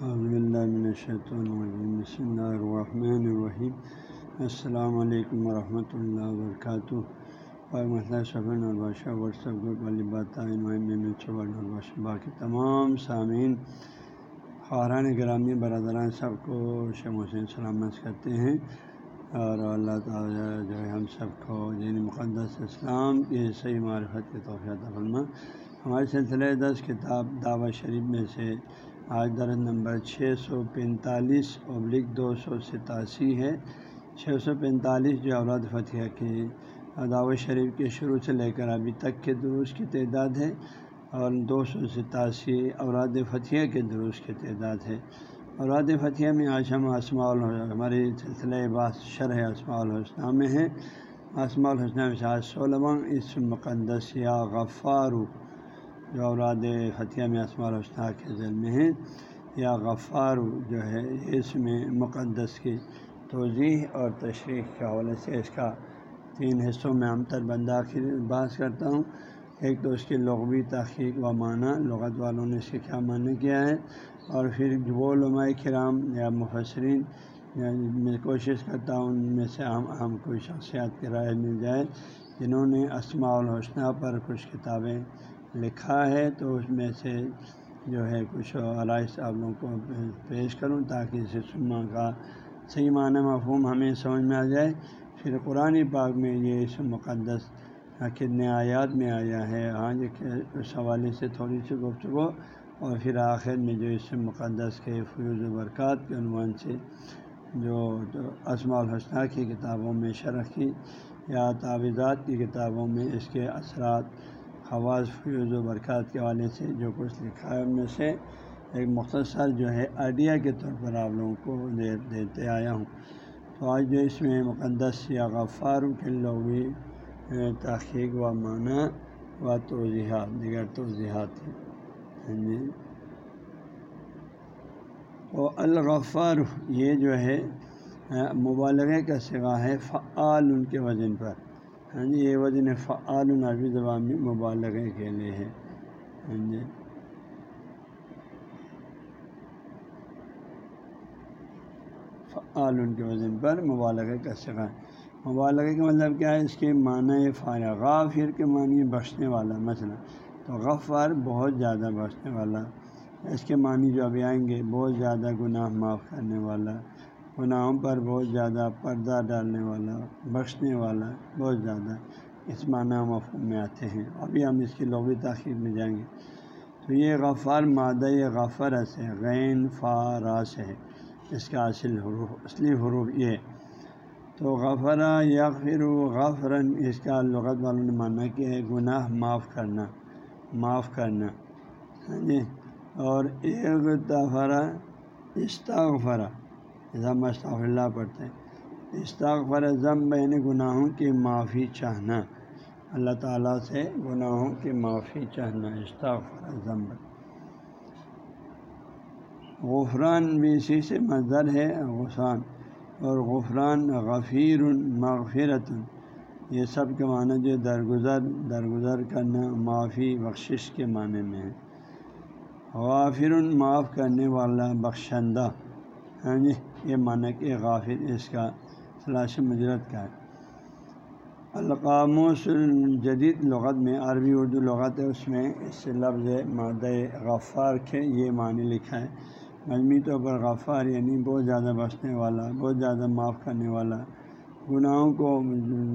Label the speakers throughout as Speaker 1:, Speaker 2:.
Speaker 1: بسم اللہ الرحمن الرحیم السلام علیکم ورحمۃ اللہ وبرکاتہ اور مسئلہ شبن البادشہ واٹسپ گروپ والی بات باقی تمام سامعین خاران گرامی، برادران سب کو شم حسین سلامت کرتے ہیں۔ اور اللہ تعالیٰ جو ہے ہم سب کو دین مقدس اسلام کے صحیح معرفت کے توفیع فرما ہمارے سلسلہ دس کتاب دعوت شریف میں سے آج درد نمبر چھ سو پینتالیس ابلک دو سو ستاسی ہے۔ چھ سو پینتالیس جو اولاد فتح کی دعوت شریف کے شروع سے لے کر ابھی تک کے دروس کی تعداد ہے اور دو سو ستاسی اوراد فتح کے دروس کی تعداد ہے۔ اوراد فتح میں آج ہم اسماع ہماری سلسلہ باس شرح اسماع الحسنہ میں ہے۔ اسماع الحسنہ میں آج سولہ اس مقدس یا غفارو جو اوراد فتح میں اسماء الحسنہ کے ذیل میں ہیں، یا غفار جو ہے اس میں مقدس کی توضیح اور تشریح کے حوالے سے اس کا تین حصوں میں ہم تر بندہ بات کرتا ہوں۔ ایک تو اس کی لغوی تحقیق و معنی، لغت والوں نے اس کے کیا معنی کیا ہے، اور پھر وہ علماء کرام یا مفسرین میں کوشش کرتا ہوں ان میں سے عام عام کوئی شخصیات کی رائے مل جائے، جنہوں نے اسماع الحسنہ پر کچھ کتابیں لکھا ہے تو اس میں سے جو ہے کچھ علائش آپ لوگوں کو پیش کروں تاکہ اسے سما کا صحیح معنی مفہوم ہمیں سمجھ میں آ جائے۔ پھر قرآن پاک میں یہ اس مقدس کتنے آیات میں آیا ہے، آج اس حوالے سے تھوڑی سی گفتگو اور پھر آخر میں جو اس مقدس کے فیوز و برکات کے عنوان سے جو اسماع الحسنہ کی کتابوں میں شرح کی یا تعویذات کی کتابوں میں اس کے اثرات خواص فیوز و برکات کے حوالے سے جو کچھ لکھا ہے ان میں سے ایک مختصر جو ہے آئیڈیا کے طور پر آپ لوگوں کو دے دیتے آیا ہوں۔ تو آج جو اس میں مقدس یا غفار کے لوگی تحقیق و معنی و توضیحات، دیگر توضیحات ہیں۔ ہاں جی۔ تو الغفار یہ جو ہے مبالغے کا سگا ہے، فعال ان کے وزن پر۔ ہاں جی یہ وزن فعال عربی زبان میں مبالغے کے لیے ہے۔ ہاں جی۔ فعال ان کے وزن پر مبالغے کا سگا مبالغے کا مطلب کیا ہے؟ اس کے معنی فارغ غافر کے معنی بخشنے والا۔ مسئلہ تو غفار بہت زیادہ بخشنے والا، اس کے معنی جو ابھی آئیں گے، بہت زیادہ گناہ معاف کرنے والا۔ گناہوں پر بہت زیادہ پردہ ڈالنے والا، بخشنے والا بہت زیادہ اس معنی مفہوم میں آتے ہیں۔ ابھی ہم اس کی لغوی تاخیر میں جائیں گے۔ تو یہ غفار مادہ غفر سے غین، فا راس ہے۔ اس کا اصل حروف، اصلی حروف یہ۔ تو غفرا یا پھر غفرن، اس کا لغت والوں نے مانا کہ ہے گناہ معاف کرنا معاف کرنا۔ ہاں جی۔ اور ایک تفرا استغفرا۔ ضم استغفر اللہ پڑھتے ہیں۔ استغفر ضم بین یعنی گناہوں کی معافی چاہنا۔ اللہ تعالیٰ سے گناہوں کی معافی چاہنا۔ استغفر ضم غفران بھی اسی سے مظر ہے غسان اور غفران غفیر مغفرت۔ یہ سب کے معنی جو درگزر درگزر کرنا، معافی، بخشش کے معنی میں ہے۔ غافر معاف کرنے والا بخشندہ۔ ہاں جی یہ معنی کہ غافر اس کا سلاش مجرت کا ہے۔ القاموس الجدید لغت میں، عربی اردو لغت ہے، اس میں اس سے لفظ مادہ غفار کے یہ معنی لکھا ہے۔ مجموعی طور پر غفار یعنی بہت زیادہ بچنے والا، بہت زیادہ معاف کرنے والا، گناہوں کو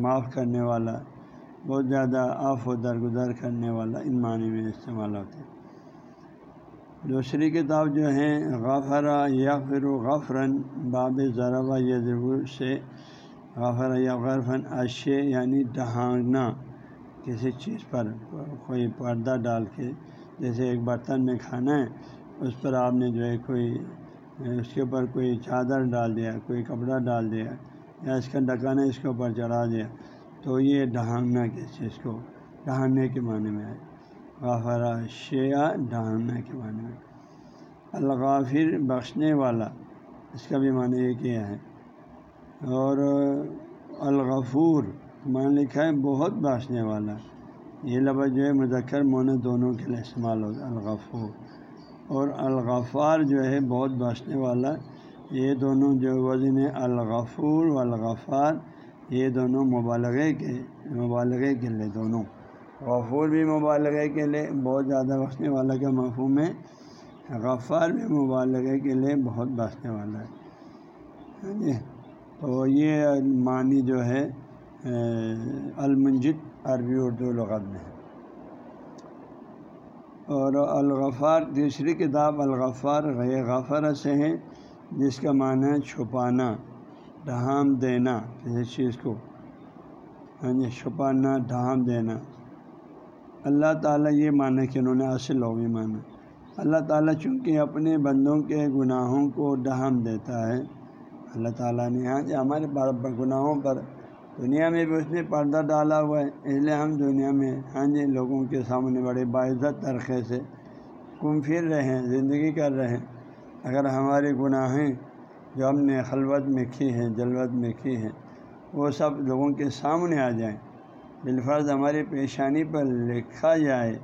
Speaker 1: معاف کرنے والا، بہت زیادہ آف و درگزر کرنے والا، ان معنی میں استعمال ہوتے ہیں دوسری کتاب جو ہے غفرا یا پھر غفرن، باب ذرا یضرور سے، غفر یا غرفن اشے یعنی ڈھانگنا کسی چیز پر کوئی پردہ ڈال کے، جیسے ایک برتن میں کھانا ہے، اس پر آپ نے جو ہے کوئی، اس کے اوپر کوئی چادر ڈال دیا، کوئی کپڑا ڈال دیا، یا اس کا ڈکانا اس کے اوپر چڑھا دیا، تو یہ ڈھانگنا کس چیز کو ڈھانگنے کے معنی میں ہے۔ غفرا شیا ڈھاننا کے معنی میں۔ الغافر بخشنے والا، اس کا بھی معنی یہ کیا ہے۔ اور الغفور مان لکھا ہے، بہت بخشنے والا۔ یہ لفظ جو ہے، مذکر مون دونوں کے لیے استعمال ہوتا ہے، الغفور۔ اور الغفار جو ہے، بہت بچنے والا۔ یہ دونوں جو وزن ہے، الغفور و الغفار یہ دونوں مبالغے کے مبالغے کے لیے دونوں۔ غفور بھی مبالغے کے لیے بہت زیادہ بخشنے والا کا مفہوم ہے؟ غفار بھی مبالغے کے لیے بہت بخشنے والا ہے۔ ہاں جی تو یہ معنی جو ہے المنجد عربی اردو لغت میں ہے۔ اور الغفار، دوسری کتاب الغفار غیر غفر سے ہیں جس کا معنی ہے چھپانا ڈھام دینا کسی چیز کو۔ ہاں جی چھپانا ڈھام دینا۔ اللہ تعالیٰ یہ مانا کہ انہوں نے اصل ہو بھی مانا اللہ تعالیٰ چونکہ اپنے بندوں کے گناہوں کو ڈھام دیتا ہے، اللہ تعالیٰ نے ہاں جی ہمارے گناہوں پر دنیا میں بھی اس نے پردہ ڈالا ہوا ہے۔ اس لیے ہم دنیا میں ہاں جی لوگوں کے سامنے بڑے باعزت طرقے سے گم پھر رہے ہیں، زندگی کر رہے ہیں۔ اگر ہمارے گناہیں جو ہم نے خلوت میں کی ہیں، جلوت میں کی ہیں، وہ سب لوگوں کے سامنے آ جائیں۔ بالفرض ہماری پیشانی پر لکھا جائے۔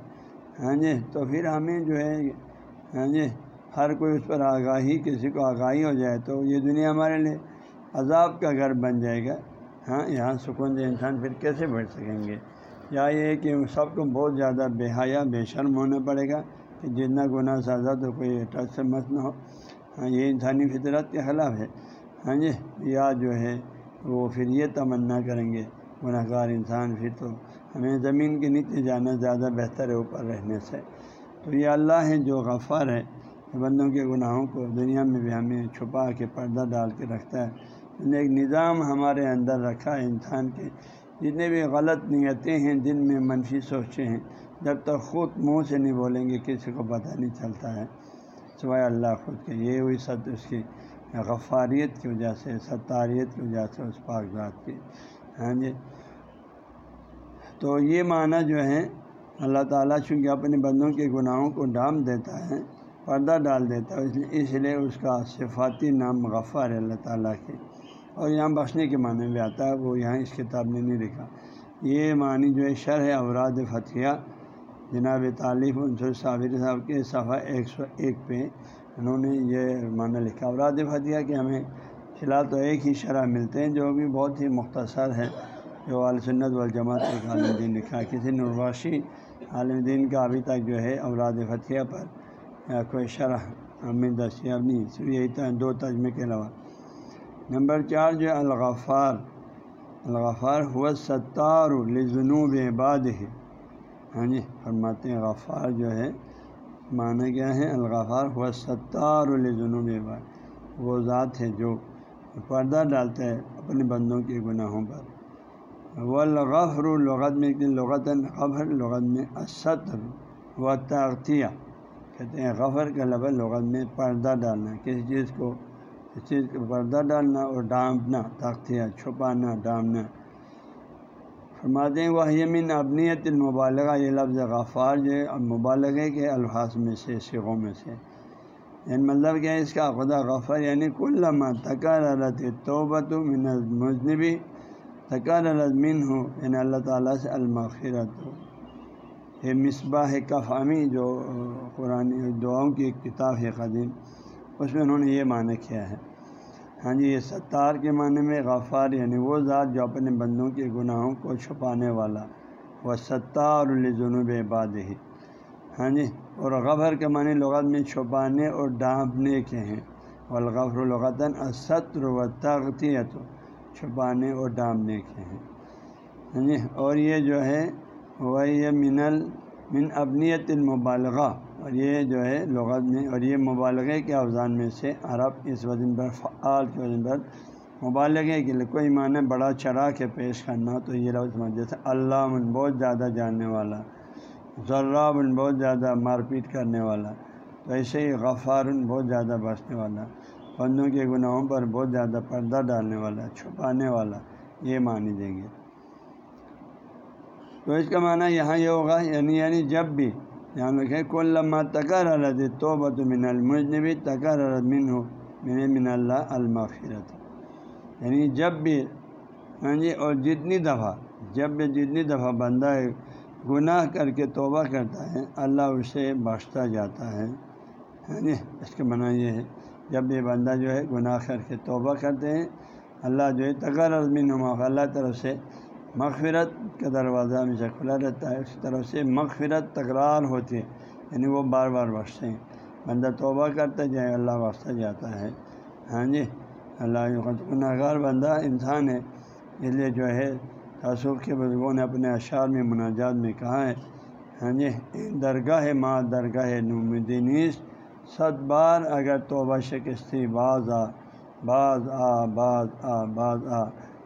Speaker 1: ہاں جی تو پھر ہمیں جو ہے ہاں جی ہر کوئی اس پر آگاہی، کسی کو آگاہی ہو جائے تو یہ دنیا ہمارے لیے عذاب کا گھر بن جائے گا۔ ہاں یہاں سکون سے انسان پھر کیسے بیٹھ سکیں گے؟ یا یہ کہ سب کو بہت زیادہ بے حیا، بے شرم ہونا پڑے گا کہ جتنا گناہ سازا تو کوئی ٹچ سے مت نہ ہو۔ ہاں یہ انسانی فطرت کے خلاف ہے۔ ہاں جی یا جو ہے وہ پھر یہ تمنا کریں گے۔ گناہ گار انسان پھر تو ہمیں زمین کے نیچے جانا زیادہ بہتر ہے، اوپر رہنے سے۔ تو یہ اللہ ہے جو غفار ہے بندوں کے گناہوں کو دنیا میں بھی ہمیں چھپا کے پردہ ڈال کے رکھتا ہے۔ ایک نظام ہمارے اندر رکھا ہے انسان کے۔ جتنے بھی غلط نیتیں ہیں جن میں منفی سوچے ہیں۔ جب تک خود منہ سے نہیں بولیں گے، کسی کو پتہ نہیں چلتا ہے۔ سوائے اللہ خود کے۔ یہ ہوئی ست اس کی غفاریت کی وجہ سے، ستاریت کی وجہ سے اس پاک ذات کی۔ ہاں جی۔ تو یہ معنی جو ہے اللہ تعالیٰ چونکہ اپنے بندوں کے گناہوں کو ڈام دیتا ہے، پردہ ڈال دیتا ہے، اس لیے اس لیے اس کا صفاتی نام غفار ہے اللہ تعالیٰ کے۔ اور یہاں بخشنے کے معنی بھی آتا ہے، وہ یہاں اس کتاب نے نہیں لکھا۔ یہ معنی جو ہے، شرح اوراد فتح جناب طالف عنصر صابر صاحب کے صفحہ ایک سو ایک پہ انہوں نے یہ معنی لکھا۔ اوراد فتح کہ ہمیں فی الحال تو ایک ہی شرح ملتے ہیں جو بھی بہت ہی مختصر ہے جو عالسنت والجماعت ایک عالم دین لکھا کسی نرواشی عالم دین کا ابھی تک جو ہے اوراد فتح پر یا کوئی شرح ہمیں دستیاب نہیں، صرف یہی دو تجمے کے علاوہ۔ نمبر چار جو الغفار۔ الغفار ہوا ستار الجنوب عباد ہے ہاں جی فرماتے ہیں غفار جو ہے، معنی کیا ہے؟ الغفار ہوا ستار الجنوب عباد وہ ذات ہے جو پردہ ڈالتا ہے اپنے بندوں کے گناہوں پر۔ وہ الغفر لغت میں لغت غفر لغت میں اسطر و تغتیہ کہتے ہیں غفر کا لفظ لغت میں پردہ ڈالنا کسی چیز کو؟ کسی چیز کو پردہ ڈالنا اور ڈانپنا تختیہ چھپانا ڈانپنا فرماتے ہیں وہ یمین ابنیت المبالغہ، یہ لفظ غفار جو ہے مبالغے کے الفاظ میں سے سگوں میں سے۔ یعنی مطلب کیا ہے اس کا خدا غفر یعنی کل لمحہ تکرت توبت من مذنبی تکر من ہو یعنی اللہ تعالیٰ سے المغفرت۔ ہو یہ مصباح کفامی جو قرآن دعاؤں کی ایک کتاب ہے قدیم، اس میں انہوں نے یہ معنی کیا ہے۔ ہاں جی یہ ستار کے معنی میں غفار یعنی وہ ذات جو اپنے بندوں کے گناہوں کو چھپانے والا، وہ ستار الجنوب عباد ہی ہاں جی اور غبر کے معنی لغت میں چھپانے اور ڈانپنے کے ہیں۔ والغفر الغتاً اسطر و تغتیت چھپانے اور ڈانپنے کے ہیں۔ ہاں جی اور یہ جو ہے وہ یہ من من ابنیت المبالغہ۔ اور یہ جو ہے لغت میں، اور یہ مبالغے کے افزان میں سے عرب اس وزن پر، فعال کے وزن پر مبالغے کے لیے کوئی معنی بڑا چڑھا کے پیش کرنا، تو یہ لفظ جیسے اللہ من بہت زیادہ جاننے والا۔ ذرا بہت زیادہ مار پیٹ کرنے والا، تو ایسے ہی غفار بہت زیادہ بچنے والا، بندوں کے گناہوں پر بہت زیادہ پردہ ڈالنے والا، چھپانے والا، یہ معنی دیں گے۔ تو اس کا معنی یہاں یہ ہوگا یعنی یعنی جب بھی یہاں لکھے کل لمحہ تکر الد تو بت من المجنبی تکر من ہو من من اللہ المغفرت۔ یعنی جب بھی ہاں جی اور جتنی دفعہ، جب بھی جتنی دفعہ بندہ گناہ کر کے توبہ کرتا ہے، اللہ اسے بخشتا جاتا ہے۔ ہاں جی اس کا منع یہ ہے، جب بھی بندہ جو ہے گناہ کر کے توبہ کرتے ہیں، اللہ جو ہے تغیر عظمی نما اللہ طرف سے مغفرت کا دروازہ ہمیشہ کھلا رہتا ہے، اس طرف سے مغفرت تکرار ہوتی ہے یعنی وہ بار بار بخشتے ہیں۔ بندہ توبہ کرتے جائے، اللہ واسطہ جاتا ہے۔ ہاں جی اللہ گناہ گار بندہ انسان ہے، اس لیے جو ہے تصوف کے بزرگوں نے اپنے اشعار میں مناجات میں کہا ہے؟ ہاں جی درگاہ ماں درگاہ نومدینیس صد بار اگر توبہ شکستی، باز آ باز آ باز آ باز آ۔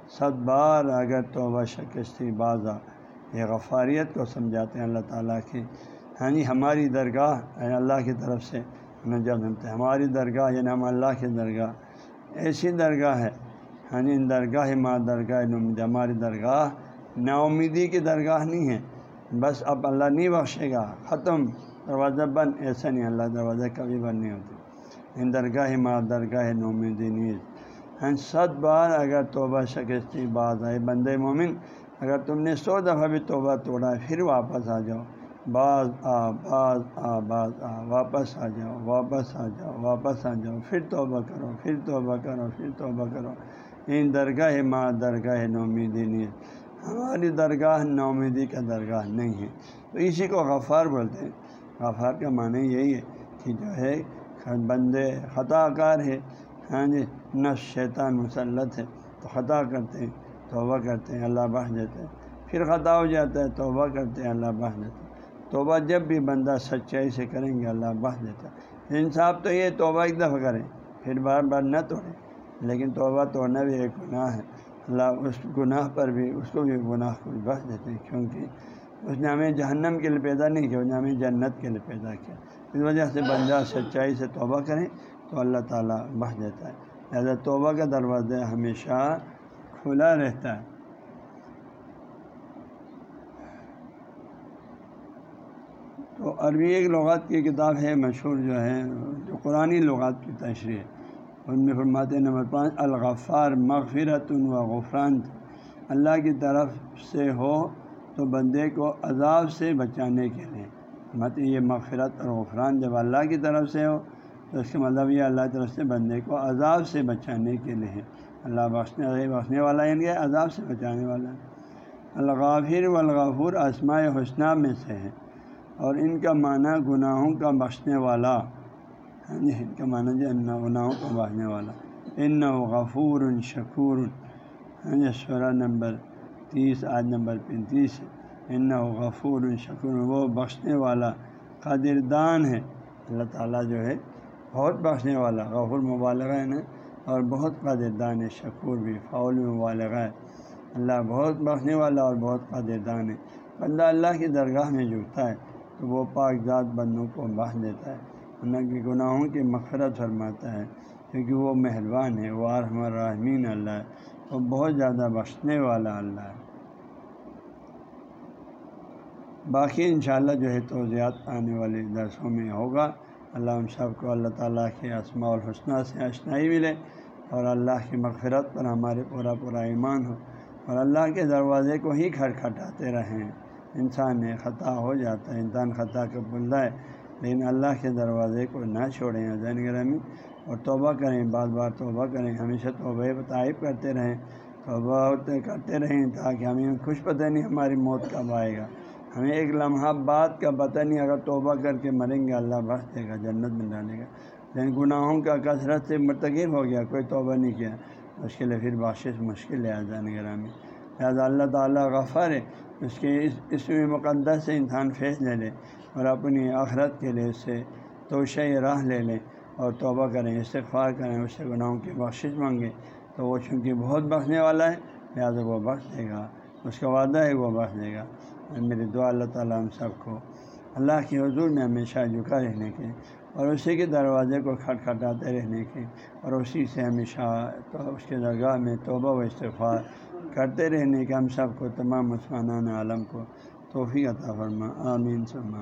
Speaker 1: صد بار اگر توبہ شکستی، باز آ۔ یہ غفاریت کو سمجھاتے ہیں اللہ تعالیٰ کی۔ ہاں جی ہماری درگاہ یعنی اللہ کی طرف سے سمتے ہیں ہماری درگاہ یعنی ہم اللہ کی درگاہ۔ ایسی درگاہ ہے۔ ہاں جی درگاہ ماں درگاہ نمد ہماری درگاہ نا امیدی کی درگاہ نہیں ہے۔ بس اب اللہ نہیں بخشے گا، ختم۔ دروازہ بند، ایسا نہیں، اللہ دروازہ کبھی بند نہیں ہوتی ان درگاہ ماں درگاہ نومیدی نیز ہاں ست بار اگر توبہ شکستی بات آئے بند مومن، اگر تم نے سو دفعہ بھی توبہ توڑا پھر واپس آ جاؤ۔ بعض آ بعض آ بعض آ، واپس آ جاؤ، واپس آ جاؤ، واپس آ جاؤ۔ پھر توبہ کرو، پھر توبہ کرو، پھر توبہ کرو۔ ان درگاہ ماں درگاہ نومیدی نیز ہماری درگاہ نومیدی کا درگاہ نہیں ہے. تو اسی کو غفار بولتے ہیں. غفار کا معنی یہی ہے کہ جو ہے بندے خطا کار ہے ہاں جی نفس شیطان مسلط ہے. تو خطا کرتے ہیں، توبہ کرتے ہیں، اللہ بہ دیتے ہیں. پھر خطا ہو جاتا ہے، توبہ کرتے ہیں، اللہ بہ دیتے ہیں. توبہ جب بھی بندہ سچائی سے کریں گے، اللہ بہ دیتا ہے. انصاف تو یہ توبہ ایک دفعہ کریں، پھر بار بار نہ توڑیں. لیکن توبہ توڑنا بھی ایک گناہ ہے۔ اللہ اس گناہ پر بھی، اس کو بھی گناہ کو بخش دیتے ہیں، کیونکہ اس نے ہمیں جہنم کے لیے پیدا نہیں کیا، اس نے ہمیں جنت کے لیے پیدا کیا۔ اس وجہ سے بندہ سچائی سے توبہ کریں تو اللہ تعالیٰ بخش دیتا ہے۔ لہٰذا توبہ کا دروازہ ہمیشہ کھلا رہتا ہے۔ تو عربی ایک لغات کی کتاب ہے، مشہور جو ہے، جو قرآن لغات کی تشریح ہے۔ ان میں فرماتے نمبر پانچ، الغفار مغفرت و غفران۔ اللہ کی طرف سے ہو تو بندے کو عذاب سے بچانے کے لیے۔ مت یہ مغفرت اور غفران جب اللہ کی طرف سے ہو تو اس کا مطلب یہ اللہ کی طرف سے بندے کو عذاب سے بچانے کے لیے۔ ہے اللہ بخشنے بخشنے والا یعنی کہ عذاب سے بچانے والا۔ الغافر و الغفور اسماء حسنہ میں سے ہے۔ اور ان کا معنی گناہوں کا بخشنے والا۔ ہاں جی ان کا معنی جو ان گناہوں کا بخشنے والا۔ ان غفور شکور ہاں جی شرح نمبر تیس آج نمبر پینتیس۔ ان غفور شکر وہ بخشنے والا قدردان ہے۔ اللہ تعالیٰ جو ہے، بہت بخشنے والا، غفور مبالغہ ہے اور بہت قدردان ہے، شکور بھی فول مبالغہ ہے۔ اللہ بہت بخشنے والا اور بہت قدردان ہے۔ بندہ اللہ کی درگاہ میں جھکتا ہے، تو وہ پاک ذات بندوں کو بخش دیتا ہے۔ اللہ کے گناہوں کی مغفرت فرماتا ہے، کیونکہ وہ مہربان ہے، وہ آرحم الرحمین اللہ ہے، وہ بہت زیادہ بخشنے والا اللہ ہے۔ باقی انشاءاللہ جو ہے توضیعات آنے والے درسوں میں ہوگا۔ اللہ ہم سب کو، اللہ تعالیٰ کے اسماع الحسنہ سے اشنائی ملے اور اللہ کی مغفرت پر ہمارے پورا پورا ایمان ہو اور اللہ کے دروازے کو ہی کھٹکھٹاتے رہیں۔ انسان نے خطا ہو جاتا ہے، انسان خطا کا بلدا ہے۔ لیکن اللہ کے دروازے کو نہ چھوڑیں زین گرمی اور توبہ کریں، بار بار توبہ کریں، ہمیشہ توبہ تعائب کرتے رہیں، توبہ کرتے رہیں تاکہ ہمیں خوش پتہ نہیں ہماری موت کب آئے گا۔ ہمیں ایک لمحہ بعد کا پتہ نہیں اگر توبہ کر کے مریں گے، اللہ بخش دے گا، جنت میں ڈالے گا۔ لیکن گناہوں کا کثرت سے مرتکب ہو گیا، کوئی توبہ نہیں کیا۔ اس کے لیے پھر بخش مشکل ہے آزان گرامی۔ لہٰذا اللہ تعالیٰ غفر ہے، اس کے اس اس میں مقدس سے انسان فیص لے لے اور اپنی آخرت کے لیے اس سے توشہ راہ لے لیں اور توبہ کریں، استغفار کریں، اس سے گناہوں کی بخشش مانگیں تو وہ چونکہ بہت بخشنے والا ہے، لہٰذا وہ بخش دے گا۔ اس کا وعدہ ہے، وہ بخش دے گا۔ میری دعا اللہ تعالیٰ ہم سب کو اللہ کی حضور میں ہمیشہ جھکا رہنے کے اور اسی کے دروازے کو کھٹکھٹاتے رہنے کے اور اسی سے ہمیشہ تو اس کے درگاہ میں توبہ و استغفار کرتے رہنے کے ہم سب کو تمام مسلمان عالم کو توفیع عطا فرما، آمین سلمان